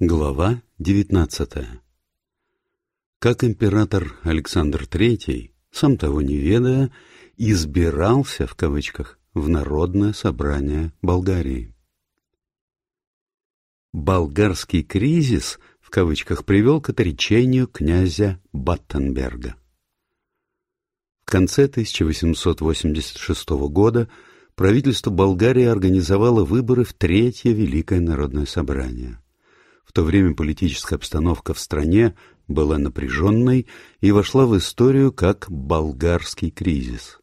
Глава 19 Как император Александр III, сам того не ведая, избирался, в кавычках, в Народное собрание Болгарии. «Болгарский кризис» в кавычках привел к отречению князя Баттенберга. В конце 1886 года правительство Болгарии организовало выборы в Третье Великое Народное Собрание – в то время политическая обстановка в стране была напряженной и вошла в историю как «болгарский кризис».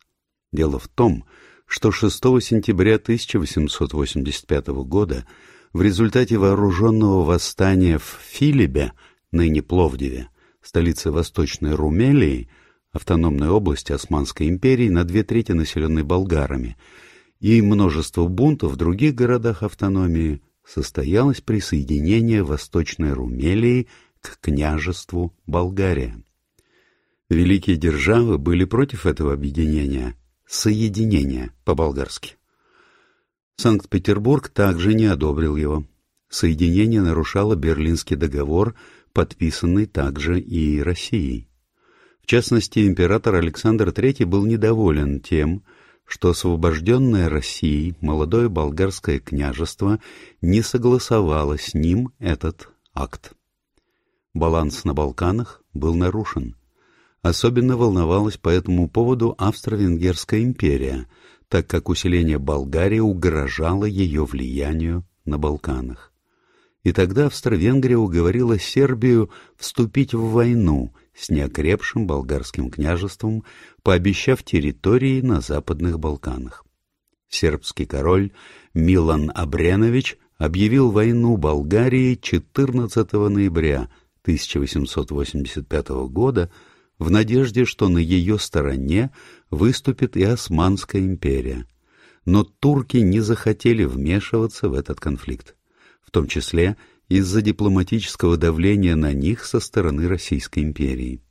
Дело в том, что 6 сентября 1885 года в результате вооруженного восстания в Филибе, ныне Пловдиве, столице Восточной Румелии, автономной области Османской империи на две трети населенной болгарами, и множество бунтов в других городах автономии, состоялось присоединение Восточной Румелии к княжеству Болгария. Великие державы были против этого объединения, соединения по-болгарски. Санкт-Петербург также не одобрил его. Соединение нарушало Берлинский договор, подписанный также и Россией. В частности, император Александр III был недоволен тем, что освобожденное Россией молодое болгарское княжество не согласовало с ним этот акт. Баланс на Балканах был нарушен. Особенно волновалась по этому поводу Австро-Венгерская империя, так как усиление Болгарии угрожало ее влиянию на Балканах. И тогда Австро-Венгрия уговорила Сербию вступить в войну с неокрепшим болгарским княжеством, пообещав территории на Западных Балканах. Сербский король Милан Абренович объявил войну Болгарии 14 ноября 1885 года в надежде, что на ее стороне выступит и Османская империя. Но турки не захотели вмешиваться в этот конфликт, в том числе из-за дипломатического давления на них со стороны Российской империи.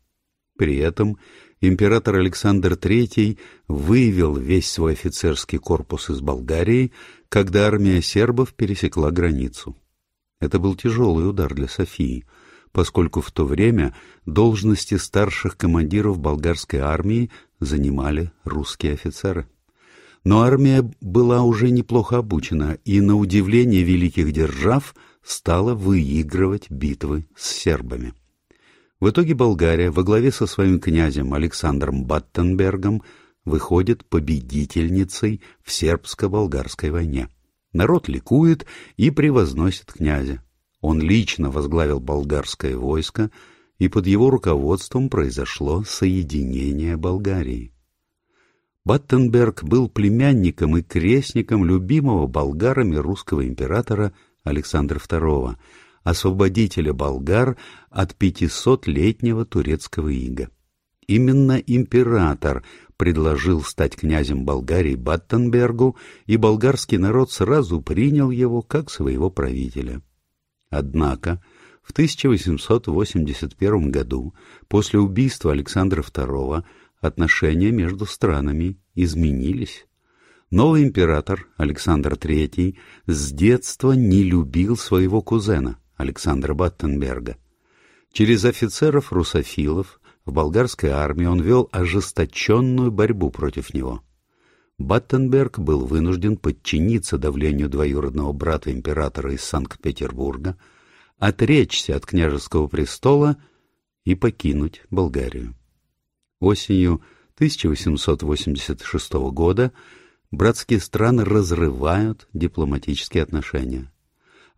При этом император Александр III вывел весь свой офицерский корпус из Болгарии, когда армия сербов пересекла границу. Это был тяжелый удар для Софии, поскольку в то время должности старших командиров болгарской армии занимали русские офицеры. Но армия была уже неплохо обучена, и, на удивление великих держав, стала выигрывать битвы с сербами. В итоге Болгария во главе со своим князем Александром Баттенбергом выходит победительницей в сербско-болгарской войне. Народ ликует и превозносит князя. Он лично возглавил болгарское войско, и под его руководством произошло соединение Болгарии. Баттенберг был племянником и крестником любимого болгарами русского императора Александра II, освободителя болгар от пятисотлетнего турецкого ига. Именно император предложил стать князем Болгарии Баттенбергу, и болгарский народ сразу принял его как своего правителя. Однако в 1881 году, после убийства Александра II, отношения между странами изменились. Новый император Александр III с детства не любил своего кузена Александра Баттенберга. Через офицеров-русофилов в болгарской армии он вел ожесточенную борьбу против него. Баттенберг был вынужден подчиниться давлению двоюродного брата императора из Санкт-Петербурга, отречься от княжеского престола и покинуть Болгарию. Осенью 1886 года братские страны разрывают дипломатические отношения.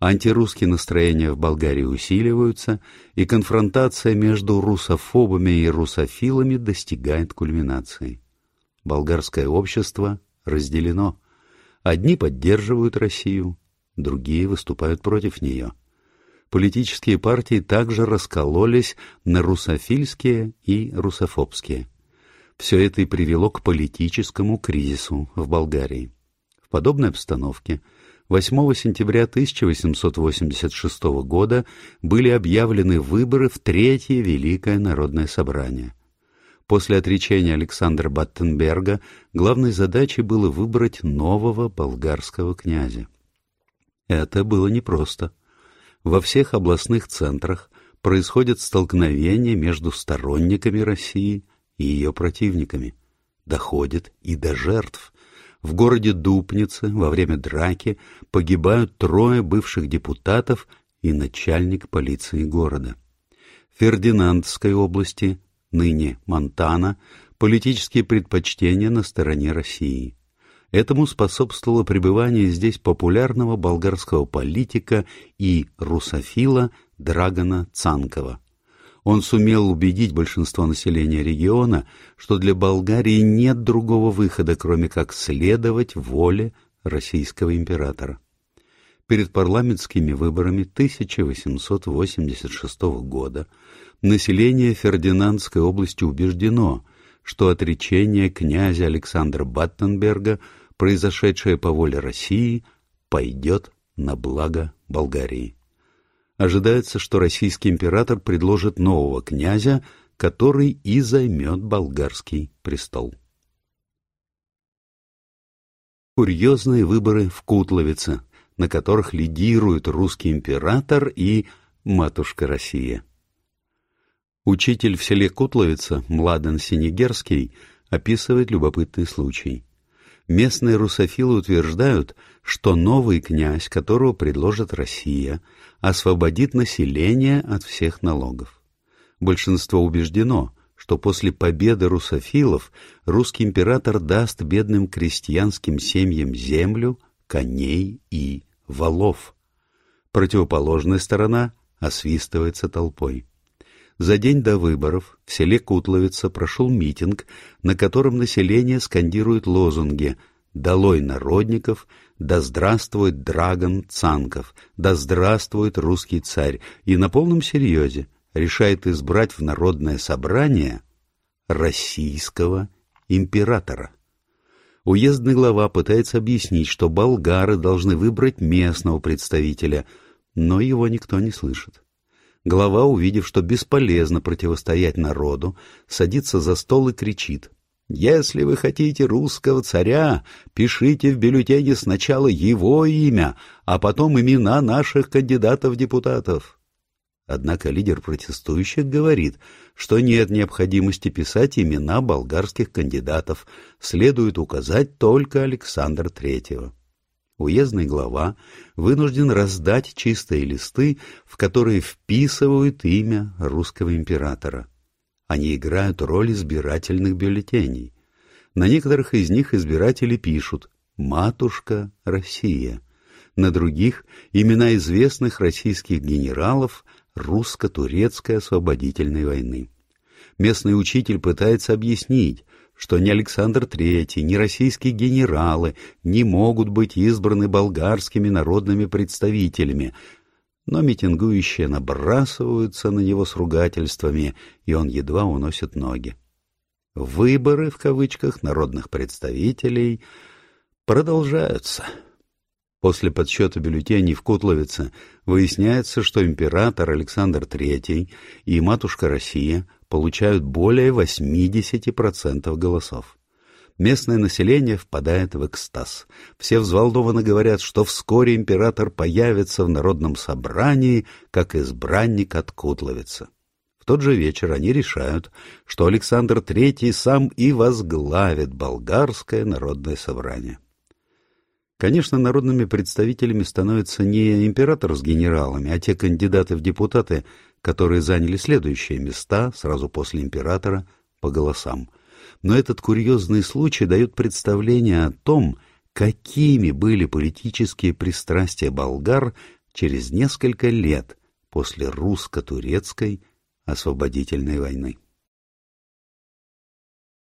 Антирусские настроения в Болгарии усиливаются, и конфронтация между русофобами и русофилами достигает кульминации. Болгарское общество разделено. Одни поддерживают Россию, другие выступают против нее. Политические партии также раскололись на русофильские и русофобские – все это и привело к политическому кризису в Болгарии. В подобной обстановке 8 сентября 1886 года были объявлены выборы в Третье Великое Народное Собрание. После отречения Александра Баттенберга главной задачей было выбрать нового болгарского князя. Это было непросто. Во всех областных центрах происходят столкновения между сторонниками России и ее противниками. Доходит и до жертв. В городе Дупнице во время драки погибают трое бывших депутатов и начальник полиции города. В Фердинандской области, ныне Монтана, политические предпочтения на стороне России. Этому способствовало пребывание здесь популярного болгарского политика и русофила Драгона Цанкова. Он сумел убедить большинство населения региона, что для Болгарии нет другого выхода, кроме как следовать воле российского императора. Перед парламентскими выборами 1886 года население Фердинандской области убеждено – что отречение князя Александра Баттенберга, произошедшее по воле России, пойдет на благо Болгарии. Ожидается, что российский император предложит нового князя, который и займет болгарский престол. Курьезные выборы в Кутловице, на которых лидирует русский император и матушка Россия. Учитель в селе Кутловица, Младен Синегерский, описывает любопытный случай. Местные русофилы утверждают, что новый князь, которого предложит Россия, освободит население от всех налогов. Большинство убеждено, что после победы русофилов русский император даст бедным крестьянским семьям землю, коней и валов. Противоположная сторона освистывается толпой. За день до выборов в селе Кутловица прошел митинг, на котором население скандирует лозунги «Долой народников», «Да здравствует Драгон Цанков», «Да здравствует русский царь» и на полном серьезе решает избрать в народное собрание российского императора. Уездный глава пытается объяснить, что болгары должны выбрать местного представителя, но его никто не слышит. Глава, увидев, что бесполезно противостоять народу, садится за стол и кричит. «Если вы хотите русского царя, пишите в бюллетене сначала его имя, а потом имена наших кандидатов-депутатов». Однако лидер протестующих говорит, что нет необходимости писать имена болгарских кандидатов, следует указать только Александра Третьего уездный глава вынужден раздать чистые листы, в которые вписывают имя русского императора. Они играют роль избирательных бюллетеней. На некоторых из них избиратели пишут «Матушка Россия», на других — имена известных российских генералов русско-турецкой освободительной войны. Местный учитель пытается объяснить, что ни Александр III, ни российские генералы не могут быть избраны болгарскими народными представителями, но митингующие набрасываются на него с ругательствами, и он едва уносит ноги. «Выборы» в кавычках народных представителей продолжаются. После подсчета бюллетеней в Кутловице выясняется, что император Александр III и матушка Россия получают более 80% голосов. Местное население впадает в экстаз. Все взволнованно говорят, что вскоре император появится в народном собрании, как избранник от Кутловицы. В тот же вечер они решают, что Александр III сам и возглавит болгарское народное собрание. Конечно, народными представителями становятся не император с генералами, а те кандидаты в депутаты, которые заняли следующие места сразу после императора по голосам. Но этот курьезный случай дает представление о том, какими были политические пристрастия болгар через несколько лет после русско-турецкой освободительной войны.